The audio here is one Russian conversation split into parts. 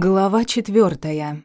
Глава четвертая.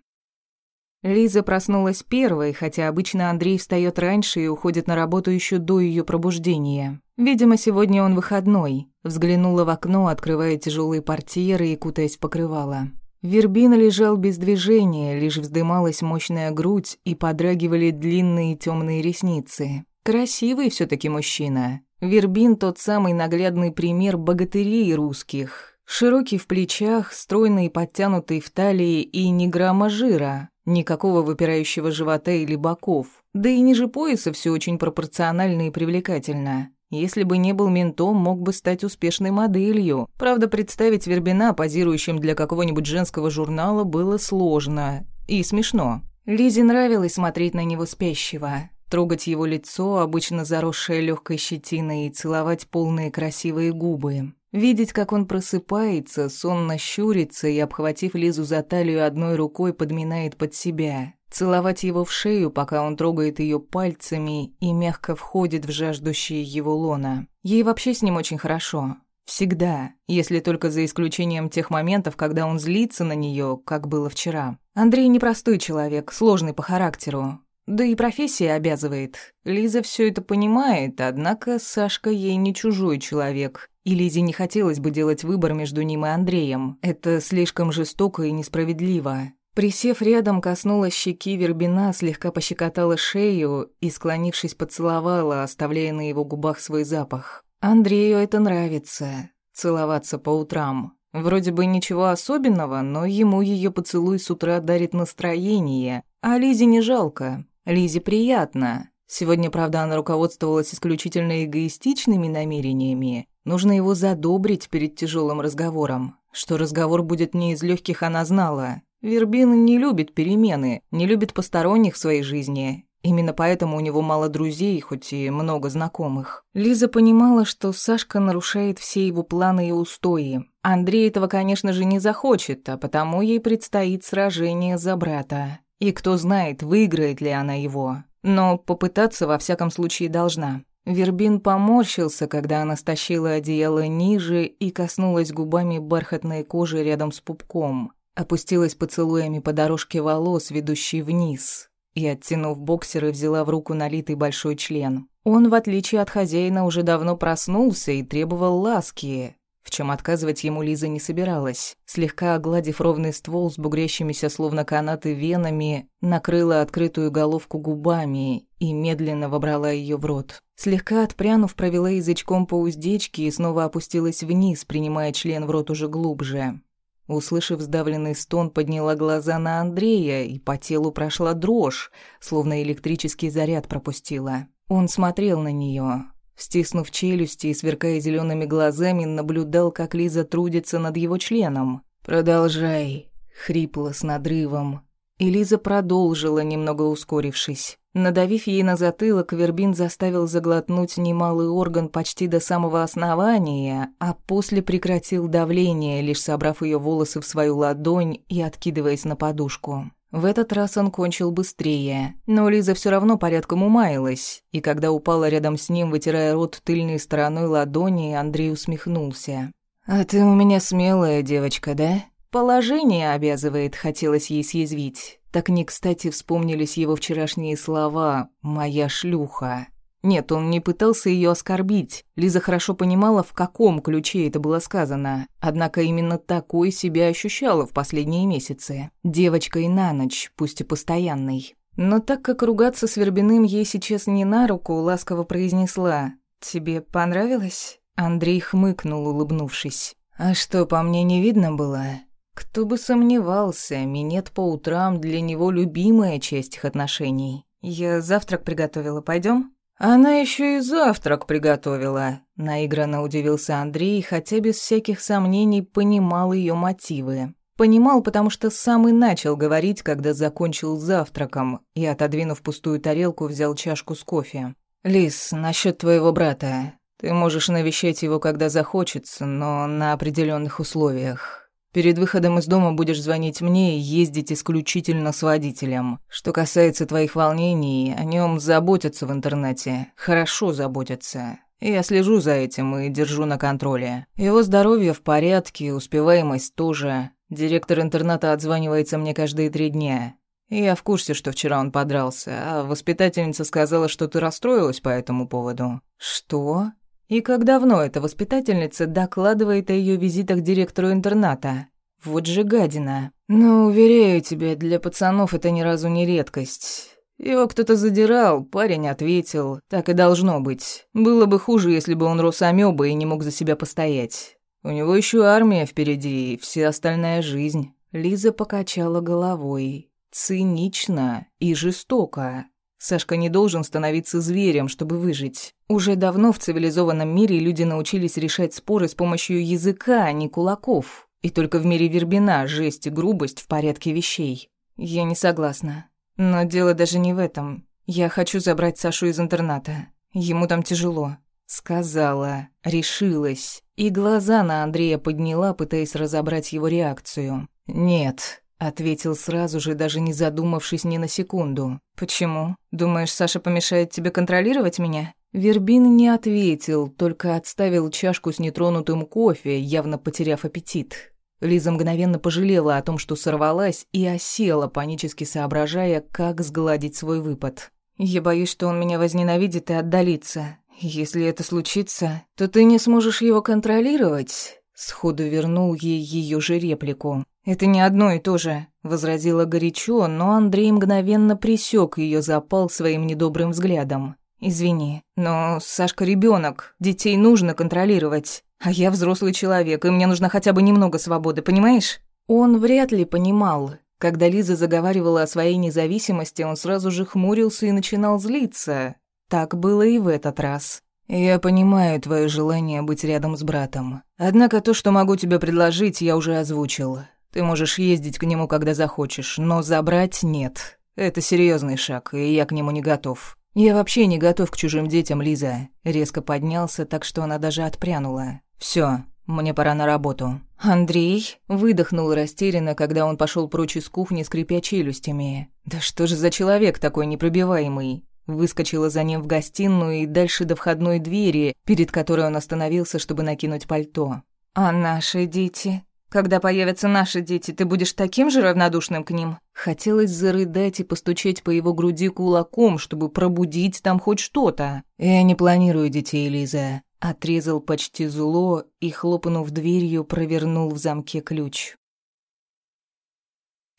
Лиза проснулась первой, хотя обычно Андрей встает раньше и уходит на работу еще до ее пробуждения. Видимо, сегодня он выходной. Взглянула в окно, открывая тяжелые портьеры и кутаясь в покрывало. Вербин лежал без движения, лишь вздымалась мощная грудь и подрагивали длинные темные ресницы. Красивый все таки мужчина. Вербин тот самый наглядный пример богатырей русских. Широкий в плечах, стройный и подтянутый в талии и ни грамма жира, никакого выпирающего живота или боков. Да и ниже пояса все очень пропорционально и привлекательно. Если бы не был ментом, мог бы стать успешной моделью. Правда, представить Вербина позирующим для какого-нибудь женского журнала было сложно и смешно. Лизе нравилось смотреть на него спящего, трогать его лицо, обычно заросшее легкой щетиной, и целовать полные красивые губы. Видеть, как он просыпается, сонно щурится и, обхватив Лизу за талию одной рукой, подминает под себя. Целовать его в шею, пока он трогает ее пальцами и мягко входит в жаждущие его лона. Ей вообще с ним очень хорошо. Всегда, если только за исключением тех моментов, когда он злится на нее, как было вчера. Андрей непростой человек, сложный по характеру. Да и профессия обязывает. Лиза все это понимает, однако Сашка ей не чужой человек. И Лизе не хотелось бы делать выбор между ним и Андреем. Это слишком жестоко и несправедливо. Присев рядом, коснулась щеки Вербина, слегка пощекотала шею и, склонившись, поцеловала, оставляя на его губах свой запах. Андрею это нравится. Целоваться по утрам. Вроде бы ничего особенного, но ему ее поцелуй с утра дарит настроение, а Лизе не жалко. Лизе приятно. Сегодня, правда, она руководствовалась исключительно эгоистичными намерениями. Нужно его задобрить перед тяжелым разговором. Что разговор будет не из легких, она знала. Вербин не любит перемены, не любит посторонних в своей жизни. Именно поэтому у него мало друзей, хоть и много знакомых. Лиза понимала, что Сашка нарушает все его планы и устои. Андрей этого, конечно же, не захочет, а потому ей предстоит сражение за брата. И кто знает, выиграет ли она его. Но попытаться во всяком случае должна. Вербин поморщился, когда она стащила одеяло ниже и коснулась губами бархатной кожи рядом с пупком. Опустилась поцелуями по дорожке волос, ведущей вниз, и, оттянув боксеры, взяла в руку налитый большой член. Он, в отличие от хозяина, уже давно проснулся и требовал ласки, в чем отказывать ему Лиза не собиралась. Слегка огладив ровный ствол с бугрящимися словно канаты венами, накрыла открытую головку губами и медленно вобрала ее в рот. Слегка отпрянув, провела язычком по уздечке и снова опустилась вниз, принимая член в рот уже глубже. Услышав сдавленный стон, подняла глаза на Андрея, и по телу прошла дрожь, словно электрический заряд пропустила. Он смотрел на нее, Стиснув челюсти и сверкая зелеными глазами, наблюдал, как Лиза трудится над его членом. «Продолжай», — хрипло с надрывом. И Лиза продолжила, немного ускорившись. Надавив ей на затылок, Вербин заставил заглотнуть немалый орган почти до самого основания, а после прекратил давление, лишь собрав ее волосы в свою ладонь и откидываясь на подушку. В этот раз он кончил быстрее, но Лиза все равно порядком умаялась, и когда упала рядом с ним, вытирая рот тыльной стороной ладони, Андрей усмехнулся. «А ты у меня смелая девочка, да?» «Положение обязывает», — хотелось ей съязвить. Так не кстати вспомнились его вчерашние слова «моя шлюха». Нет, он не пытался ее оскорбить. Лиза хорошо понимала, в каком ключе это было сказано. Однако именно такой себя ощущала в последние месяцы. Девочкой на ночь, пусть и постоянной. Но так как ругаться с Вербиным ей сейчас не на руку, ласково произнесла «Тебе понравилось?» Андрей хмыкнул, улыбнувшись. «А что, по мне не видно было?» Кто бы сомневался, минет по утрам для него любимая часть их отношений. «Я завтрак приготовила, пойдем? «Она еще и завтрак приготовила», — наигранно удивился Андрей, хотя без всяких сомнений понимал ее мотивы. Понимал, потому что сам и начал говорить, когда закончил завтраком, и, отодвинув пустую тарелку, взял чашку с кофе. «Лис, насчет твоего брата. Ты можешь навещать его, когда захочется, но на определенных условиях. Перед выходом из дома будешь звонить мне и ездить исключительно с водителем. Что касается твоих волнений, о нем заботятся в интернете. Хорошо заботятся. Я слежу за этим и держу на контроле. Его здоровье в порядке, успеваемость тоже. Директор интерната отзванивается мне каждые три дня. Я в курсе, что вчера он подрался, а воспитательница сказала, что ты расстроилась по этому поводу. Что? И как давно эта воспитательница докладывает о ее визитах директору интерната? Вот же гадина. Но, уверяю тебя, для пацанов это ни разу не редкость. Его кто-то задирал, парень ответил. Так и должно быть. Было бы хуже, если бы он рос амёбой и не мог за себя постоять. У него еще армия впереди и вся остальная жизнь. Лиза покачала головой. Цинично и жестоко. Сашка не должен становиться зверем, чтобы выжить. Уже давно в цивилизованном мире люди научились решать споры с помощью языка, а не кулаков. И только в мире Вербина жесть и грубость в порядке вещей. Я не согласна. Но дело даже не в этом. Я хочу забрать Сашу из интерната. Ему там тяжело. Сказала, решилась. И глаза на Андрея подняла, пытаясь разобрать его реакцию. «Нет», — ответил сразу же, даже не задумавшись ни на секунду. «Почему? Думаешь, Саша помешает тебе контролировать меня?» Вербин не ответил, только отставил чашку с нетронутым кофе, явно потеряв аппетит. Лиза мгновенно пожалела о том, что сорвалась, и осела, панически соображая, как сгладить свой выпад. «Я боюсь, что он меня возненавидит и отдалится. Если это случится, то ты не сможешь его контролировать». Сходу вернул ей ее же реплику. «Это не одно и то же», — возразила горячо, но Андрей мгновенно присек ее запал своим недобрым взглядом. «Извини, но Сашка ребенок, детей нужно контролировать. А я взрослый человек, и мне нужно хотя бы немного свободы, понимаешь? Он вряд ли понимал. Когда Лиза заговаривала о своей независимости, он сразу же хмурился и начинал злиться. Так было и в этот раз. «Я понимаю твое желание быть рядом с братом. Однако то, что могу тебе предложить, я уже озвучил. Ты можешь ездить к нему, когда захочешь, но забрать нет. Это серьезный шаг, и я к нему не готов. Я вообще не готов к чужим детям, Лиза». Резко поднялся, так что она даже отпрянула. Все, мне пора на работу. Андрей выдохнул растерянно, когда он пошел прочь из кухни, скрипя челюстями. Да что же за человек такой непробиваемый? Выскочила за ним в гостиную и дальше до входной двери, перед которой он остановился, чтобы накинуть пальто. «А наши дети? Когда появятся наши дети, ты будешь таким же равнодушным к ним?» Хотелось зарыдать и постучать по его груди кулаком, чтобы пробудить там хоть что-то. «Я не планирую детей, Лиза. Отрезал почти зло и, хлопнув дверью, провернул в замке ключ.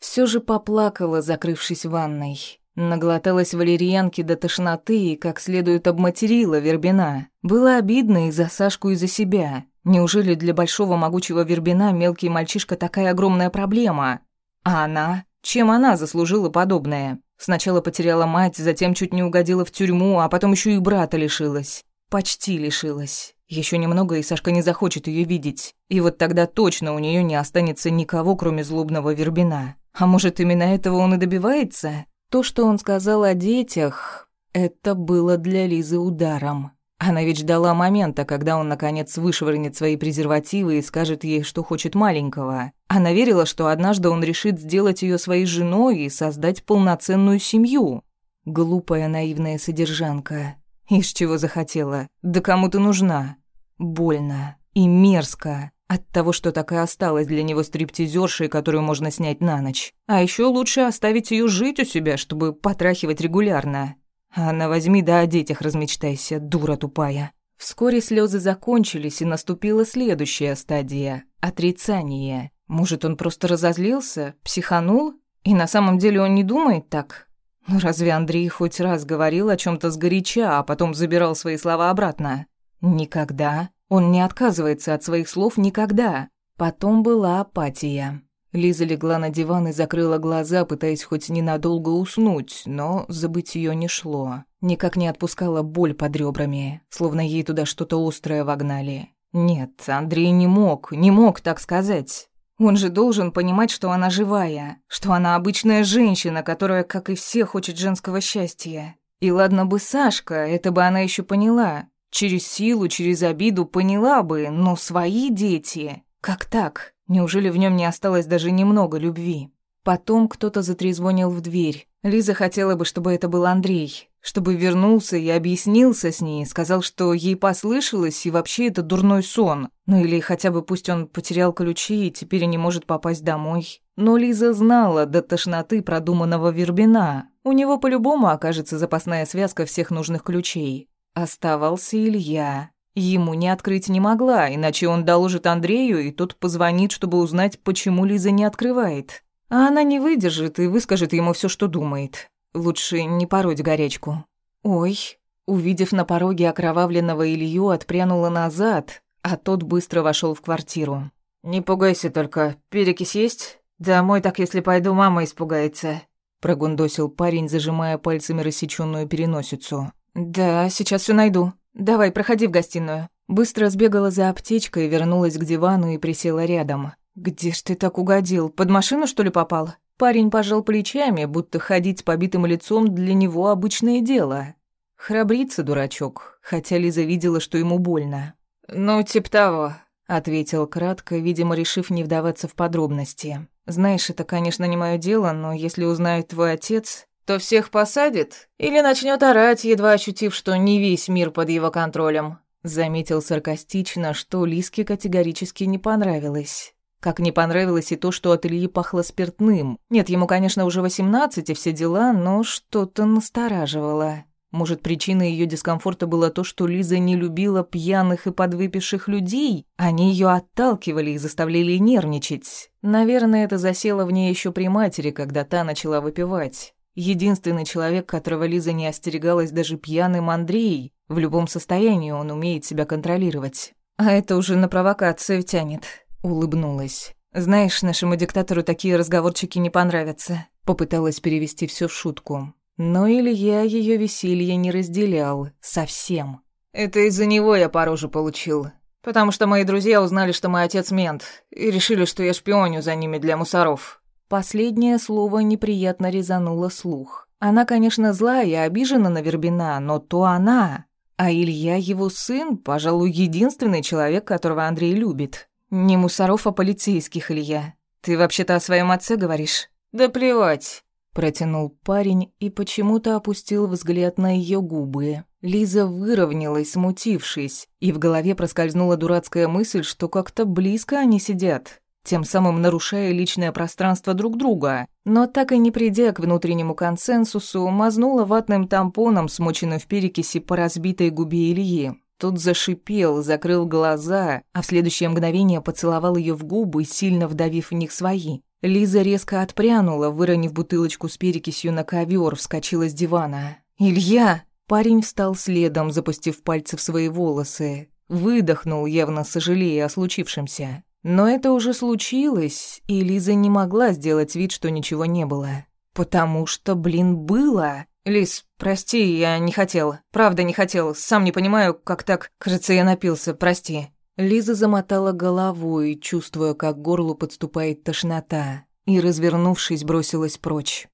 Все же поплакала, закрывшись ванной. Наглоталась валерьянки до тошноты и как следует обматерила Вербина. Было обидно и за Сашку, и за себя. Неужели для большого могучего Вербина мелкий мальчишка такая огромная проблема? А она? Чем она заслужила подобное? Сначала потеряла мать, затем чуть не угодила в тюрьму, а потом еще и брата лишилась. Почти лишилась. Еще немного, и Сашка не захочет ее видеть. И вот тогда точно у нее не останется никого, кроме злобного Вербина. А может, именно этого он и добивается? То, что он сказал о детях, это было для Лизы ударом. Она ведь ждала момента, когда он, наконец, вышвырнет свои презервативы и скажет ей, что хочет маленького. Она верила, что однажды он решит сделать ее своей женой и создать полноценную семью. Глупая наивная содержанка. Из чего захотела? Да кому ты нужна? Больно и мерзко от того, что так и осталась для него стриптизершей, которую можно снять на ночь. А еще лучше оставить ее жить у себя, чтобы потрахивать регулярно. Она возьми да о детях размечтайся, дура тупая. Вскоре слезы закончились, и наступила следующая стадия – отрицание. Может, он просто разозлился, психанул? И на самом деле он не думает так? Ну разве Андрей хоть раз говорил о чем то сгоряча, а потом забирал свои слова обратно? Никогда. Он не отказывается от своих слов никогда. Потом была апатия. Лиза легла на диван и закрыла глаза, пытаясь хоть ненадолго уснуть, но забытье не шло. Никак не отпускала боль под ребрами, словно ей туда что-то острое вогнали. Нет, Андрей не мог, не мог так сказать. Он же должен понимать, что она живая, что она обычная женщина, которая, как и все, хочет женского счастья. И ладно бы Сашка, это бы она еще поняла. Через силу, через обиду поняла бы, но свои дети... Как так? Неужели в нем не осталось даже немного любви? Потом кто-то затрезвонил в дверь. Лиза хотела бы, чтобы это был Андрей, чтобы вернулся и объяснился с ней, сказал, что ей послышалось и вообще это дурной сон. Ну или хотя бы пусть он потерял ключи и теперь не может попасть домой. Но Лиза знала до тошноты продуманного Вербина. У него по-любому окажется запасная связка всех нужных ключей. Оставался Илья. Ему не открыть не могла, иначе он доложит Андрею, и тот позвонит, чтобы узнать, почему Лиза не открывает. А она не выдержит и выскажет ему все, что думает. Лучше не пороть горячку. Ой, увидев на пороге окровавленного Илью, отпрянула назад, а тот быстро вошел в квартиру. «Не пугайся только, перекись есть? Домой так, если пойду, мама испугается», прогундосил парень, зажимая пальцами рассечённую переносицу. «Да, сейчас все найду. Давай, проходи в гостиную». Быстро сбегала за аптечкой, вернулась к дивану и присела рядом. «Где ж ты так угодил? Под машину, что ли, попал?» Парень пожал плечами, будто ходить с побитым лицом для него обычное дело. Храбрится дурачок, хотя Лиза видела, что ему больно. «Ну, типа того», — ответил кратко, видимо, решив не вдаваться в подробности. «Знаешь, это, конечно, не мое дело, но если узнает твой отец, то всех посадит или начнет орать, едва ощутив, что не весь мир под его контролем». Заметил саркастично, что Лиске категорически не понравилось. Как не понравилось и то, что от Ильи пахло спиртным. Нет, ему, конечно, уже восемнадцать и все дела, но что-то настораживало. Может, причиной ее дискомфорта было то, что Лиза не любила пьяных и подвыпивших людей? Они ее отталкивали и заставляли нервничать. Наверное, это засело в ней еще при матери, когда та начала выпивать. Единственный человек, которого Лиза не остерегалась даже пьяным Андрей. В любом состоянии он умеет себя контролировать. А это уже на провокацию тянет. Улыбнулась. «Знаешь, нашему диктатору такие разговорчики не понравятся». Попыталась перевести все в шутку. Но Илья ее веселье не разделял. Совсем. «Это из-за него я по роже получил. Потому что мои друзья узнали, что мой отец мент, и решили, что я шпионю за ними для мусоров». Последнее слово неприятно резануло слух. Она, конечно, злая и обижена на Вербина, но то она. А Илья, его сын, пожалуй, единственный человек, которого Андрей любит. «Не мусоров, а полицейских, Илья. Ты вообще-то о своем отце говоришь?» «Да плевать», — протянул парень и почему-то опустил взгляд на ее губы. Лиза выровнялась, смутившись, и в голове проскользнула дурацкая мысль, что как-то близко они сидят, тем самым нарушая личное пространство друг друга. Но так и не придя к внутреннему консенсусу, мазнула ватным тампоном, смоченным в перекиси по разбитой губе Ильи. Тот зашипел, закрыл глаза, а в следующее мгновение поцеловал ее в губы, сильно вдавив в них свои. Лиза резко отпрянула, выронив бутылочку с перекисью на ковер, вскочила с дивана. «Илья!» Парень встал следом, запустив пальцы в свои волосы. Выдохнул, явно сожалея о случившемся. Но это уже случилось, и Лиза не могла сделать вид, что ничего не было. Потому что, блин, было. «Лис, прости, я не хотел. Правда не хотел. Сам не понимаю, как так. Кажется, я напился. Прости». Лиза замотала головой, чувствуя, как к горлу подступает тошнота, и, развернувшись, бросилась прочь.